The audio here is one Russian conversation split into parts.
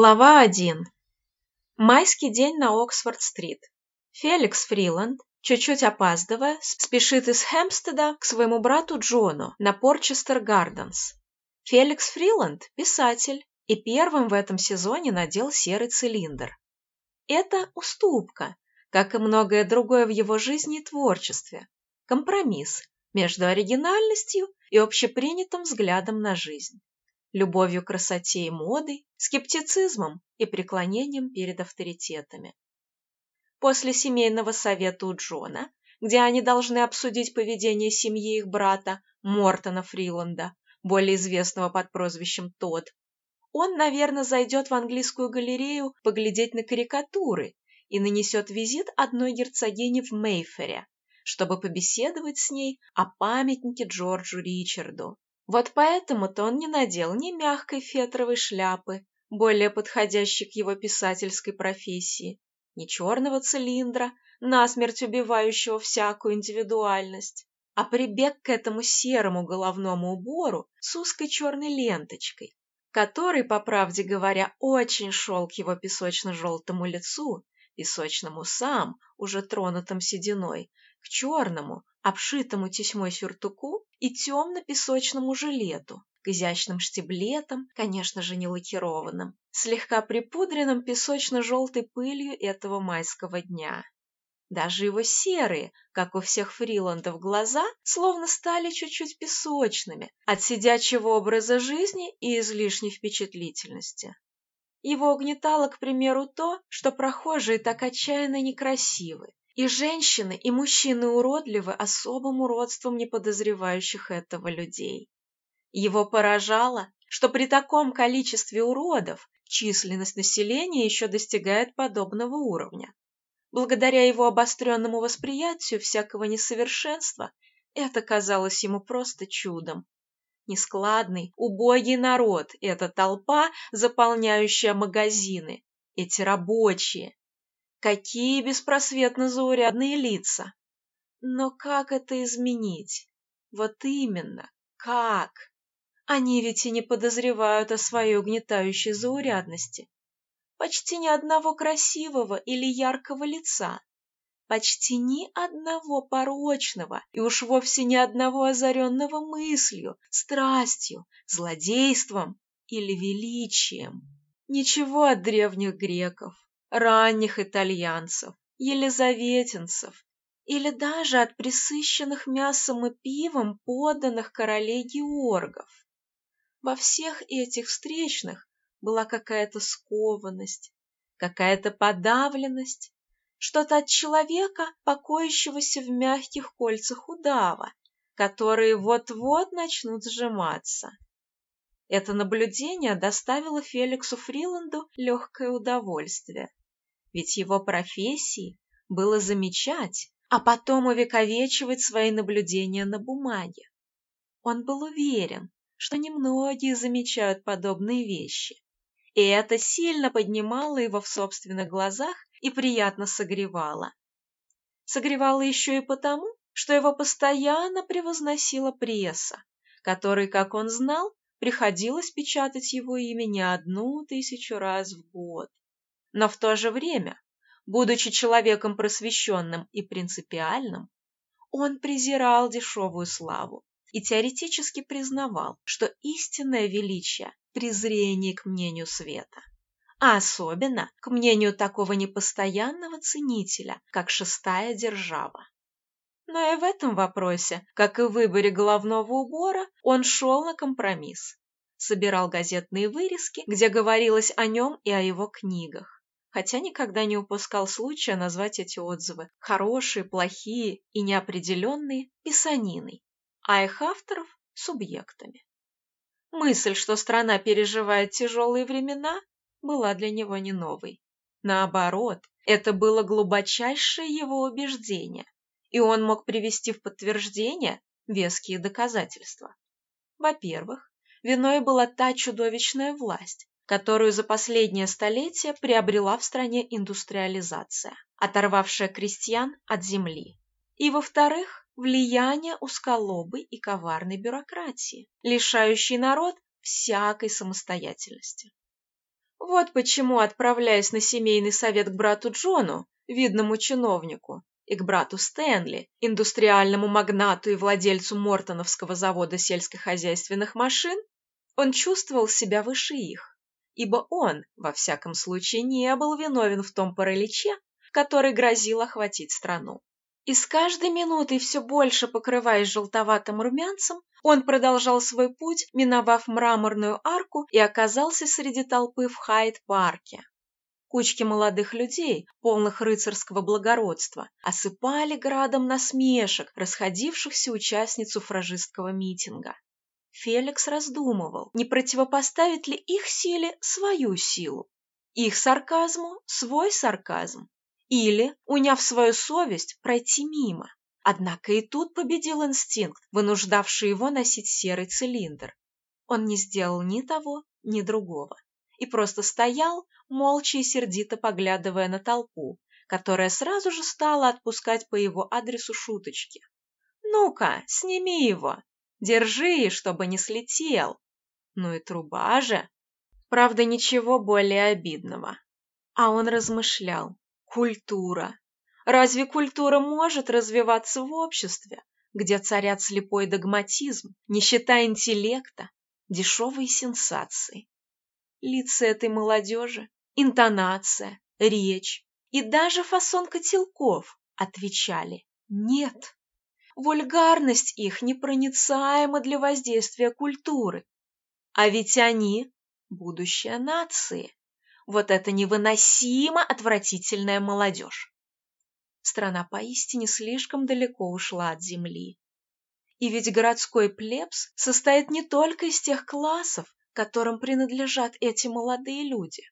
Глава 1. Майский день на Оксфорд-стрит. Феликс Фриланд, чуть-чуть опаздывая, спешит из Хэмпстеда к своему брату Джону на Порчестер-Гарденс. Феликс Фриланд – писатель, и первым в этом сезоне надел серый цилиндр. Это уступка, как и многое другое в его жизни и творчестве. Компромисс между оригинальностью и общепринятым взглядом на жизнь любовью к красоте и моды, скептицизмом и преклонением перед авторитетами. После семейного совета у Джона, где они должны обсудить поведение семьи их брата Мортона Фриланда, более известного под прозвищем Тод, он, наверное, зайдет в английскую галерею поглядеть на карикатуры и нанесет визит одной герцогине в Мейфере, чтобы побеседовать с ней о памятнике Джорджу Ричарду, вот поэтому-то он не надел ни мягкой фетровой шляпы, более подходящей к его писательской профессии, ни черного цилиндра, насмерть убивающего всякую индивидуальность, а прибег к этому серому головному убору с узкой черной ленточкой, который, по правде говоря, очень шел к его песочно-желтому лицу, песочным усам, уже тронутым сединой, к черному, обшитому тесьмой сюртуку и темно-песочному жилету, к изящным штиблетам, конечно же, не лакированным, слегка припудренным песочно-желтой пылью этого майского дня. Даже его серые, как у всех фриландов, глаза словно стали чуть-чуть песочными от сидячего образа жизни и излишней впечатлительности. Его угнетало, к примеру, то, что прохожие так отчаянно некрасивы, и женщины, и мужчины уродливы особым уродством неподозревающих этого людей. Его поражало, что при таком количестве уродов численность населения еще достигает подобного уровня. Благодаря его обостренному восприятию всякого несовершенства, это казалось ему просто чудом. Нескладный, убогий народ – эта толпа, заполняющая магазины, эти рабочие, Какие беспросветно заурядные лица! Но как это изменить? Вот именно, как? Они ведь и не подозревают о своей угнетающей заурядности. Почти ни одного красивого или яркого лица, почти ни одного порочного и уж вовсе ни одного озаренного мыслью, страстью, злодейством или величием. Ничего от древних греков, ранних итальянцев, елизаветинцев или даже от присыщенных мясом и пивом подданных королей Георгов. Во всех этих встречных была какая-то скованность, какая-то подавленность, что-то от человека, покоящегося в мягких кольцах удава, которые вот-вот начнут сжиматься. Это наблюдение доставило Феликсу Фриланду легкое удовольствие ведь его профессией было замечать, а потом увековечивать свои наблюдения на бумаге. Он был уверен, что немногие замечают подобные вещи, и это сильно поднимало его в собственных глазах и приятно согревало. Согревало еще и потому, что его постоянно превозносила пресса, которой, как он знал, приходилось печатать его имя не одну тысячу раз в год. Но в то же время, будучи человеком просвещенным и принципиальным, он презирал дешевую славу и теоретически признавал, что истинное величие – презрение к мнению света, а особенно к мнению такого непостоянного ценителя, как шестая держава. Но и в этом вопросе, как и в выборе головного убора, он шел на компромисс. Собирал газетные вырезки, где говорилось о нем и о его книгах хотя никогда не упускал случая назвать эти отзывы хорошие, плохие и неопределенные писаниной, а их авторов – субъектами. Мысль, что страна переживает тяжелые времена, была для него не новой. Наоборот, это было глубочайшее его убеждение, и он мог привести в подтверждение веские доказательства. Во-первых, виной была та чудовищная власть, которую за последнее столетие приобрела в стране индустриализация, оторвавшая крестьян от земли. И, во-вторых, влияние узколобой и коварной бюрократии, лишающей народ всякой самостоятельности. Вот почему, отправляясь на семейный совет к брату Джону, видному чиновнику, и к брату Стэнли, индустриальному магнату и владельцу Мортоновского завода сельскохозяйственных машин, он чувствовал себя выше их, ибо он, во всяком случае, не был виновен в том параличе, который грозил охватить страну. И с каждой минутой все больше покрываясь желтоватым румянцем, он продолжал свой путь, миновав мраморную арку и оказался среди толпы в Хайд-парке. Кучки молодых людей, полных рыцарского благородства, осыпали градом насмешек расходившихся участниц суфражистского митинга. Феликс раздумывал, не противопоставить ли их силе свою силу, их сарказму свой сарказм, или, уняв свою совесть, пройти мимо. Однако и тут победил инстинкт, вынуждавший его носить серый цилиндр. Он не сделал ни того, ни другого и просто стоял, молча и сердито поглядывая на толпу, которая сразу же стала отпускать по его адресу шуточки. «Ну-ка, сними его! Держи, чтобы не слетел!» Ну и труба же! Правда, ничего более обидного. А он размышлял. Культура. Разве культура может развиваться в обществе, где царят слепой догматизм, нищета интеллекта, дешевые сенсации? лица этой молодежи, интонация, речь и даже фасон котелков отвечали «нет». Вульгарность их непроницаема для воздействия культуры. А ведь они – будущее нации. Вот это невыносимо отвратительная молодежь. Страна поистине слишком далеко ушла от земли. И ведь городской плебс состоит не только из тех классов, которым принадлежат эти молодые люди.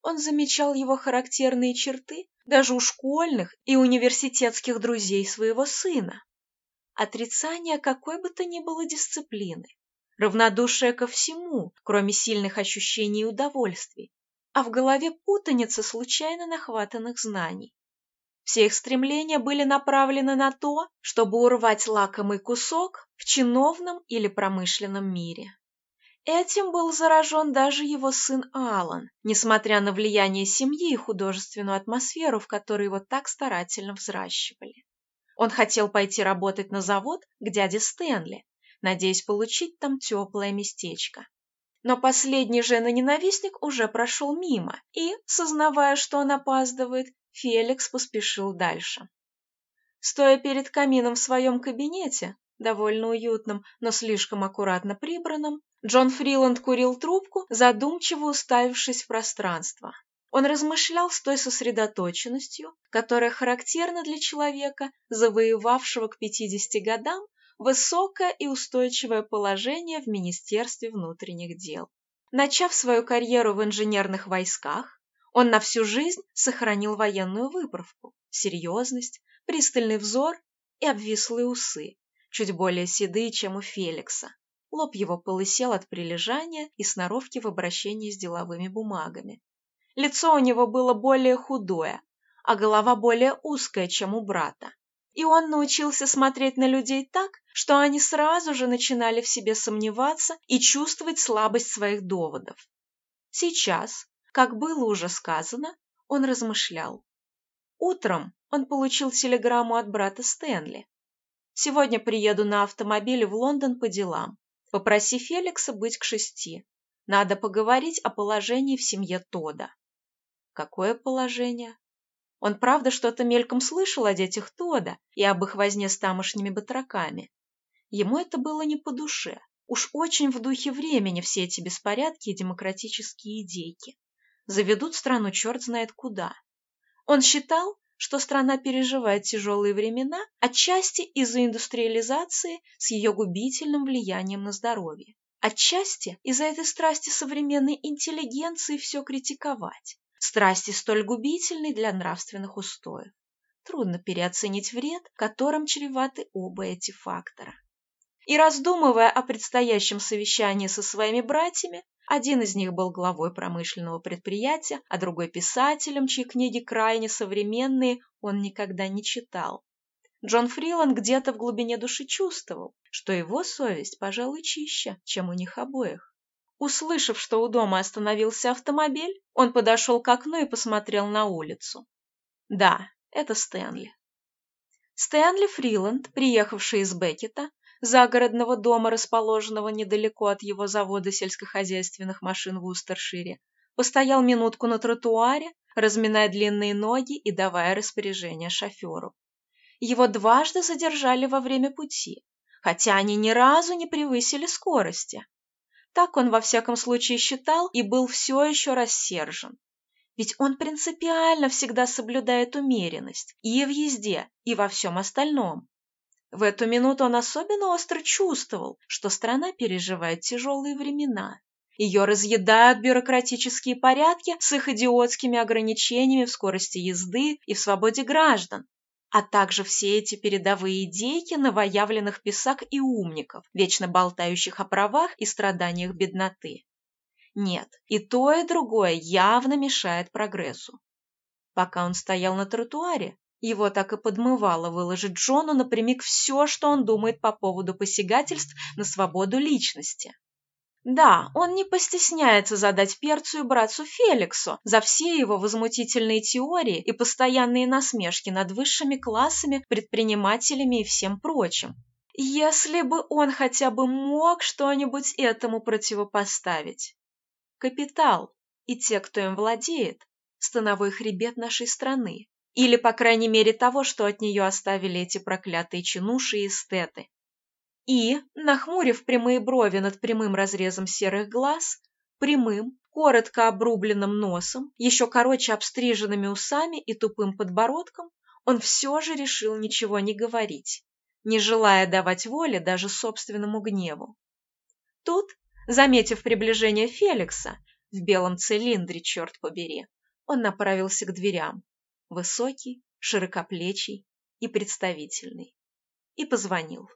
Он замечал его характерные черты даже у школьных и университетских друзей своего сына. Отрицание какой бы то ни было дисциплины, равнодушие ко всему, кроме сильных ощущений и удовольствий, а в голове путаница случайно нахватанных знаний. Все их стремления были направлены на то, чтобы урвать лакомый кусок в чиновном или промышленном мире. Этим был заражен даже его сын Алан, несмотря на влияние семьи и художественную атмосферу, в которой его так старательно взращивали. Он хотел пойти работать на завод к дяде Стэнли, надеясь получить там теплое местечко. Но последний жена-ненавистник уже прошел мимо, и, сознавая, что он опаздывает, Феликс поспешил дальше. Стоя перед камином в своем кабинете, довольно уютном, но слишком аккуратно прибранном, Джон Фриланд курил трубку, задумчиво уставившись в пространство. Он размышлял с той сосредоточенностью, которая характерна для человека, завоевавшего к 50 годам высокое и устойчивое положение в Министерстве внутренних дел. Начав свою карьеру в инженерных войсках, он на всю жизнь сохранил военную выправку, серьезность, пристальный взор и обвислые усы, чуть более седые, чем у Феликса. Лоб его полысел от прилежания и сноровки в обращении с деловыми бумагами. Лицо у него было более худое, а голова более узкая, чем у брата. И он научился смотреть на людей так, что они сразу же начинали в себе сомневаться и чувствовать слабость своих доводов. Сейчас, как было уже сказано, он размышлял. Утром он получил телеграмму от брата Стэнли. «Сегодня приеду на автомобиле в Лондон по делам. Попроси Феликса быть к шести. Надо поговорить о положении в семье Тода. Какое положение? Он правда что-то мельком слышал о детях Тода и об их возне с тамошними батраками. Ему это было не по душе. Уж очень в духе времени все эти беспорядки и демократические идейки. Заведут страну черт знает куда. Он считал, что страна переживает тяжелые времена, отчасти из-за индустриализации с ее губительным влиянием на здоровье, отчасти из-за этой страсти современной интеллигенции все критиковать, страсти столь губительной для нравственных устоев. Трудно переоценить вред, которым чреваты оба эти фактора. И раздумывая о предстоящем совещании со своими братьями, один из них был главой промышленного предприятия, а другой писателем, чьи книги крайне современные он никогда не читал. Джон Фриланд где-то в глубине души чувствовал, что его совесть, пожалуй, чище, чем у них обоих. Услышав, что у дома остановился автомобиль, он подошел к окну и посмотрел на улицу. Да, это Стэнли. Стэнли Фриланд, приехавший из Беккета, загородного дома, расположенного недалеко от его завода сельскохозяйственных машин в Устершире, постоял минутку на тротуаре, разминая длинные ноги и давая распоряжение шоферу. Его дважды задержали во время пути, хотя они ни разу не превысили скорости. Так он во всяком случае считал и был все еще рассержен. Ведь он принципиально всегда соблюдает умеренность и в езде, и во всем остальном. В эту минуту он особенно остро чувствовал, что страна переживает тяжелые времена. Ее разъедают бюрократические порядки с их идиотскими ограничениями в скорости езды и в свободе граждан, а также все эти передовые идейки новоявленных писак и умников, вечно болтающих о правах и страданиях бедноты. Нет, и то, и другое явно мешает прогрессу. Пока он стоял на тротуаре, его так и подмывало выложить Джону напрямик все, что он думает по поводу посягательств на свободу личности. Да, он не постесняется задать перцу и братцу Феликсу за все его возмутительные теории и постоянные насмешки над высшими классами, предпринимателями и всем прочим. Если бы он хотя бы мог что-нибудь этому противопоставить. Капитал и те, кто им владеет, становой хребет нашей страны. Или, по крайней мере, того, что от нее оставили эти проклятые чинуши и эстеты. И, нахмурив прямые брови над прямым разрезом серых глаз, прямым, коротко обрубленным носом, еще короче обстриженными усами и тупым подбородком, он все же решил ничего не говорить, не желая давать воли даже собственному гневу. Тут, заметив приближение Феликса, в белом цилиндре, черт побери, он направился к дверям, высокий, широкоплечий и представительный, и позвонил.